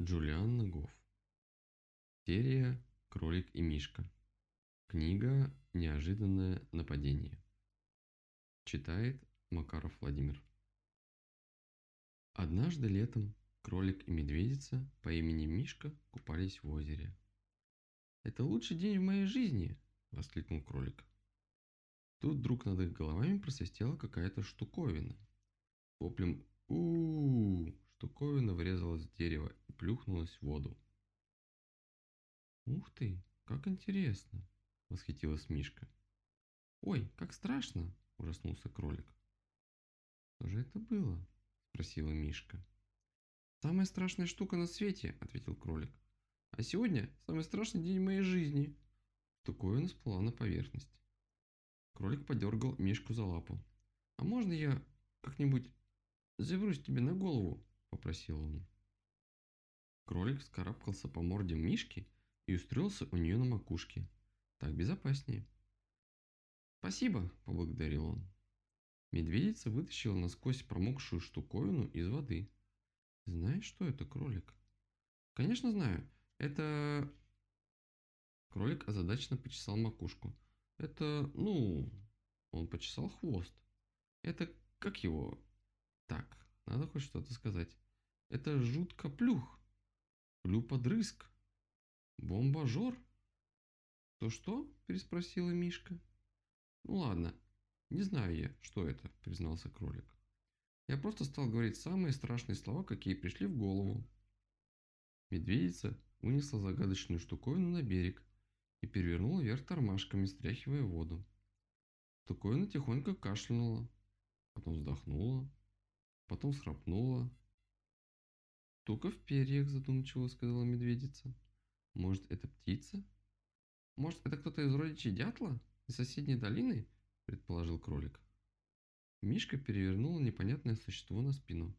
Джулиан Гофф. Серия «Кролик и Мишка». Книга «Неожиданное нападение». Читает Макаров Владимир. Однажды летом кролик и медведица по имени Мишка купались в озере. «Это лучший день в моей жизни!» – воскликнул кролик. Тут вдруг над их головами просвистела какая-то штуковина. Воплем -у, -у штуковина врезалась в дерево и плюхнулась в воду. «Ух ты, как интересно!» – восхитилась Мишка. «Ой, как страшно!» – ужаснулся кролик. «Что же это было?» – спросила Мишка. «Самая страшная штука на свете!» – ответил кролик. «А сегодня самый страшный день моей жизни!» Штуковина всплыла на поверхность. Кролик подергал Мишку за лапу. «А можно я как-нибудь заберусь тебе на голову?» – попросил он. Кролик вскарабкался по морде Мишки и устроился у нее на макушке. Так безопаснее. «Спасибо!» – поблагодарил он. Медведица вытащила насквозь промокшую штуковину из воды. «Знаешь, что это, кролик?» «Конечно знаю. Это...» Кролик озадаченно почесал макушку. «Это, ну...» Он почесал хвост. «Это как его?» «Так, надо хоть что-то сказать. Это жутко плюх. Плюподрызг. Бомбажор. «То-что?» – переспросила Мишка. «Ну ладно, не знаю я, что это», – признался кролик. «Я просто стал говорить самые страшные слова, какие пришли в голову». Медведица унесла загадочную штуковину на берег и перевернула вверх тормашками, стряхивая воду. Штуковина тихонько кашлянула, потом вздохнула, потом схрапнула. «Тука в перьях», задумчиво сказала медведица. «Может, это птица?» «Может, это кто-то из родичей дятла? Из соседней долины?» предположил кролик. Мишка перевернул непонятное существо на спину.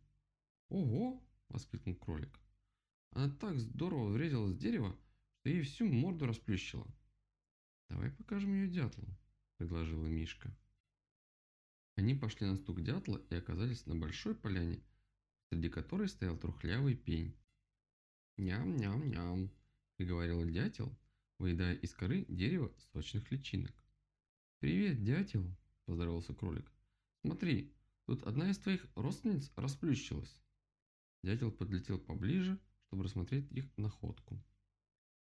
«Ого!» – воскликнул кролик. Она так здорово врезалась в дерево, что ей всю морду расплющила. «Давай покажем ее дятлу», – предложила Мишка. Они пошли на стук дятла и оказались на большой поляне, среди которой стоял трухлявый пень. «Ням-ням-ням», – приговорил дятел, выедая из коры дерева сочных личинок. «Привет, дятел», – поздоровался кролик. «Смотри, тут одна из твоих родственниц расплющилась». Дятел подлетел поближе, чтобы рассмотреть их находку.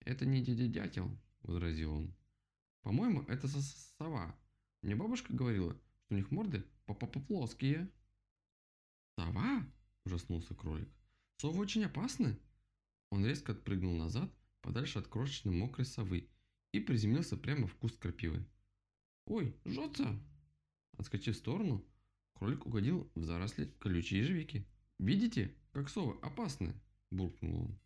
«Это не дядя дятел», – возразил он. «По-моему, это сова. Мне бабушка говорила, у них морды по-по-плоские. Сова? Ужаснулся кролик. Совы очень опасны. Он резко отпрыгнул назад, подальше от крошечной мокрой совы, и приземлился прямо в куст крапивы. «Ой, жжется!» Отскочив в сторону, кролик угодил в заросли колючей ежевики. «Видите, как совы опасны?» – буркнул он.